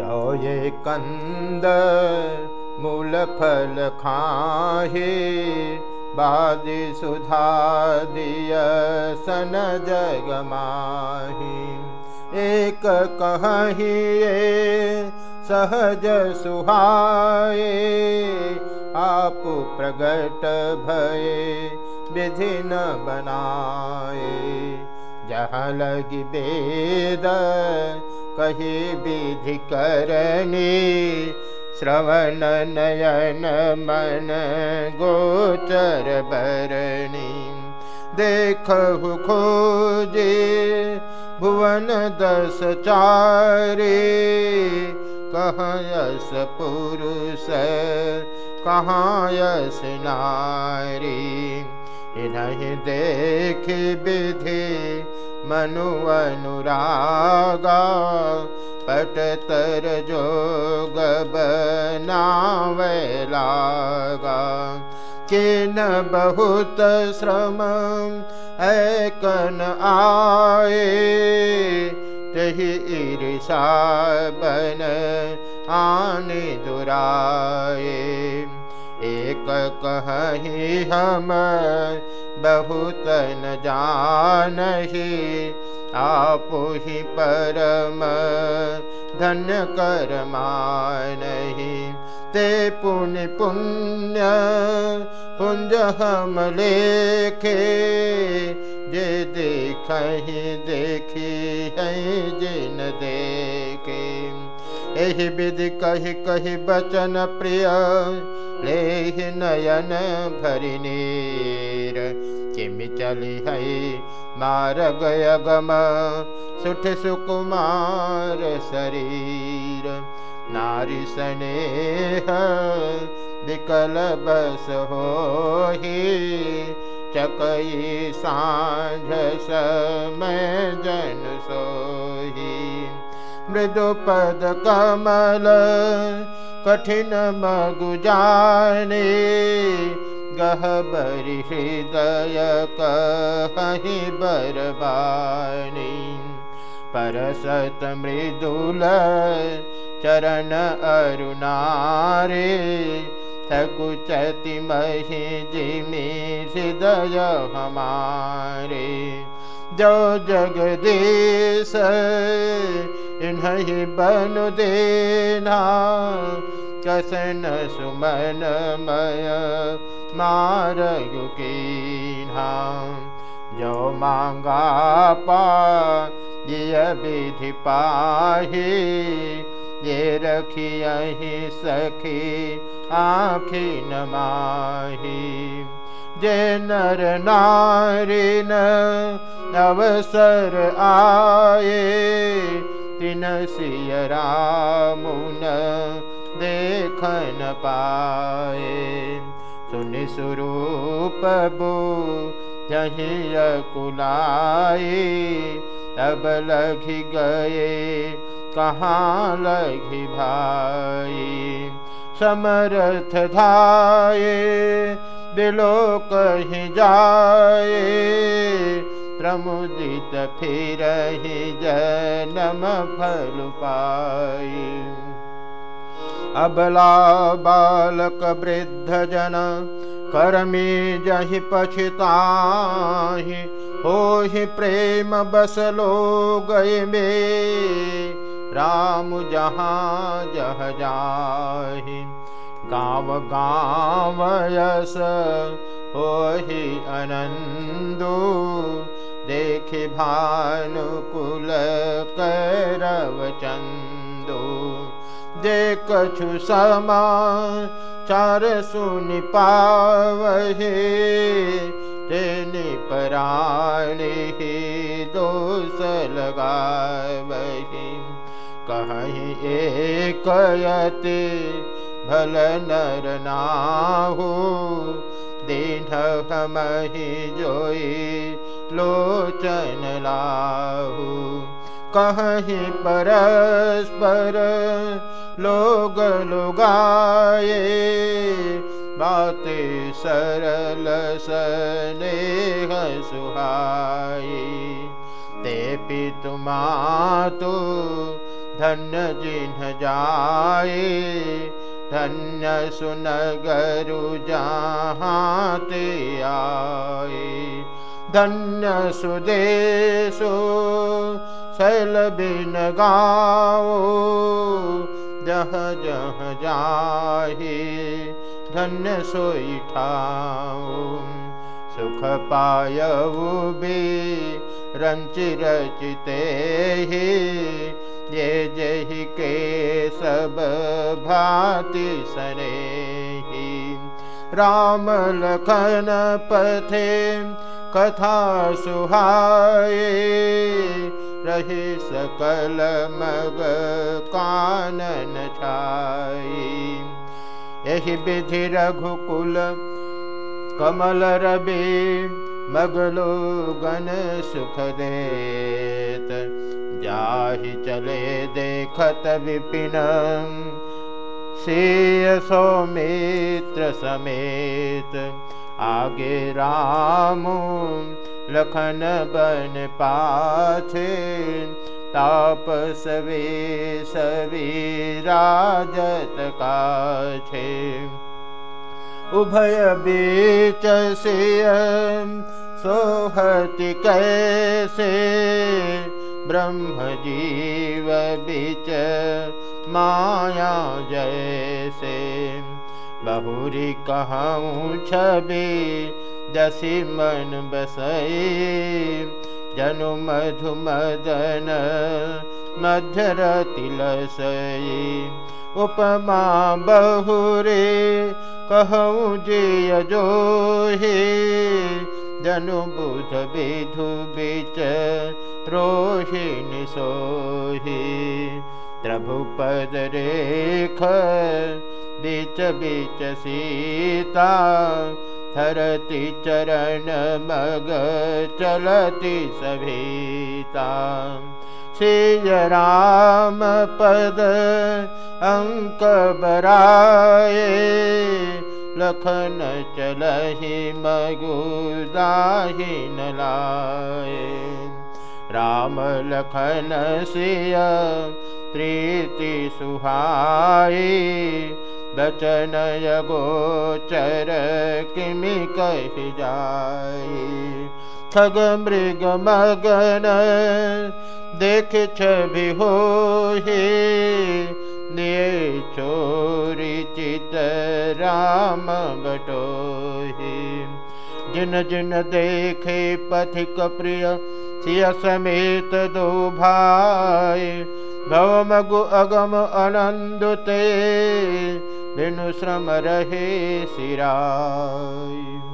जो ये कंद मूल फल खाहे बादि सुधा दिय सन जग माही। एक कहिए सहज सुहाए आप प्रगट भये विधि न बनाए। जहाँ लगी वेद कही विधि करनी श्रवण नयन मन गोचर बरणी। देखु खोजे भुवन दस चारे। कहाँ यस पुरुष कहाँ यस नारी। इन्हें देख विधि मनु अनुरागा पटतर जोग लागा के न बहुत श्रम ऐकन आए तही ईर्षा बन आने दुराए एक कही हम बहुत न जानही आप ही परम धन्य कर नहीं ते पुण्य पुण्य पुंज हम लेखे, जे देख देखी है, जिन देखे। एहि विधि कही कही बचन प्रिय ले नयन भरि नीर किमि चली है मार गय गम सुठ सुकुमार शरीर नारी स्नेह विकल बस हो चकई साँझ समय जन सोही। मृदु पद कमल कठिन मगु जाने गहबरि हृदय कहीं बरबानी परसत मृदुल चरण अरुणारे सकुचति मही जिमी हृदय हमारे। जो जगदीश इन्हीं बन देना, कसन सुमन मय मार जो मांगा पा ये विधि पाही ये रखी यही सखी नर नारी न अवसर आए तिन सिय रामुन देखन पाए सुनि स्वरूप बो जही कुलाए अब लघि भाई समर्थ कहीं जाए प्रमुदित फिर जन्म फल पाई अबला बालक वृद्ध जन कर्मी जहि पछिताहि हो ही प्रेम बस लो गए में। राम जहाँ जह जाहि गाँव गाँव यस हो ही अनंदो देख भानुकुल करव चंदो जे कछु समा चार दोष लगावही कहीं एक यति भल नर नाहु दीन हमहि जोई लोचन लाहु। कहीं परस्पर लोग लुगाए बाते सरल स्नेह सुहाई ते जाए धन्य सुनगरु धन्य सुदेशो शैल बिन गाओ जह जह जाहे धन्य सोई ठाओ सुख पायऊ भी रंचि रचिते ही ये जही के सब भाति सरे राम लखन पथे कथा सुहाए सकल मग कानन छाई। यही विधि रघुकुल कमल गण सुख देत। जाहि चले देखत विपिन से सौमित्र समेत। आगे राम लखन बन पाछे तापस सवी राजत काछे। उभय बीच से सोहति कैसे ब्रह्म जीव बीच माया जैसे। बहुरी कहूँ छवि दसी मन बसई जनु मधु मदन मध्यर तिलसई उपमा बहुरे कहूँ जे जो हे जनु बुध विधु बिच रोहिणी सोहि। प्रभुपद रेख बीच बीच सीता धरति चरण मग चलति सभीता। श्री राम पद अंक बराए लखन चलहि मगुदाहि न लाए राम लखन सिय प्रीति सुहाई बचन गोचर किमि कहि जाई। ठग मृग मगन देख छवि हो ने चोरी चित राम बटो जिन जिन देखे पथिक प्रिय सिय समेत दो भाई। भवमगु अगम अनंदते बिनु श्रम रहे सिराई